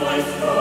my soul.